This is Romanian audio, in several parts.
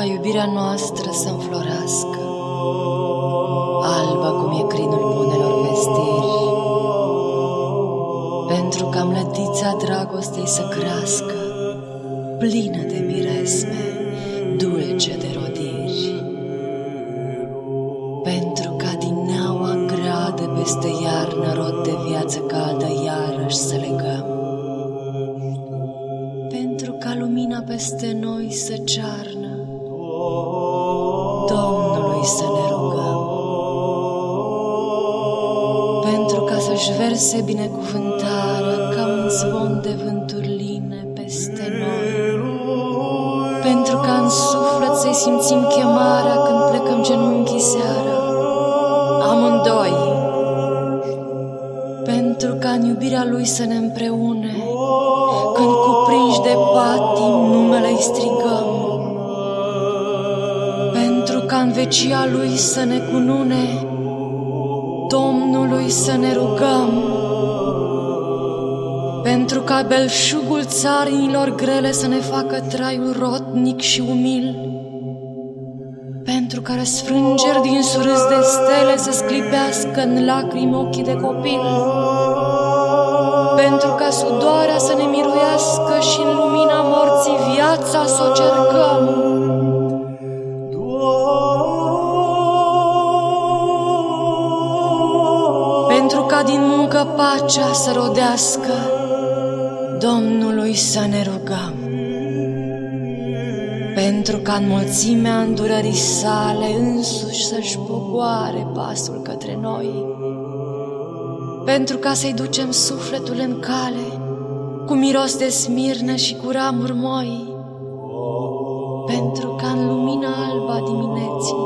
iubirea noastră să înflorească, albă cum e crinul bunelor vestiri, pentru ca mlădița dragostei să crească, plină de miresme, dulce de rodiri. Pentru ca din neaua grea de peste iarnă rod de viață caldă iarăși să legăm. Pentru ca lumina peste noi să cearnă, Domnului să ne rugăm. Pentru ca să-și verse binecuvântarea ca un zvon de vânturi line peste noi. Pentru ca în suflet să-i simțim chemarea când plecăm genunchii seara. Amândoi. Pentru ca în iubirea Lui să ne împreune, când cuprinși de patim numele-i strigăm. În vecia Lui să ne cunune, Domnului să ne rugăm. Pentru ca belșugul țarinilor grele să ne facă traiul rotnic și umil. Pentru ca răsfrângeri din surâs de stele să sclipească în lacrimi ochii de copil. Pentru ca sudoarea să ne miruiască și în lumina morții viața să o cercăm. Pentru ca din muncă pacea să rodească, Domnului să ne rugăm. Pentru ca în mulțimea îndurării sale însuși să-și pogoare pasul către noi. Pentru ca să-i ducem sufletul în cale, cu miros de smirnă și cu ramuri moi. Pentru ca în lumina alba dimineții,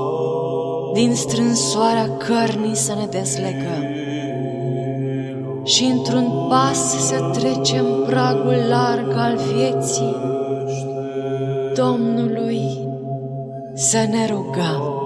din strânsoarea cărnii să ne deslegăm și într-un pas să trecem pragul larg al vieții Domnului să ne rugăm.